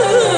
Ooh.